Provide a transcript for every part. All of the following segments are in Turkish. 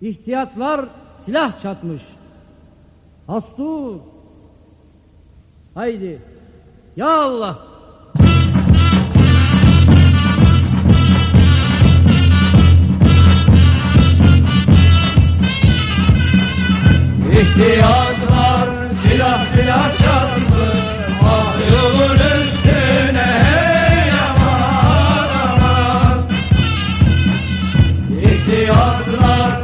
İhtiyatlar silah çatmış. Hastur. Haydi. Ya Allah. İhtiyatlar silah silah çarpmış Ayılın üstüne hey aman aman İhtiyatlar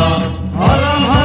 Haram haram haram.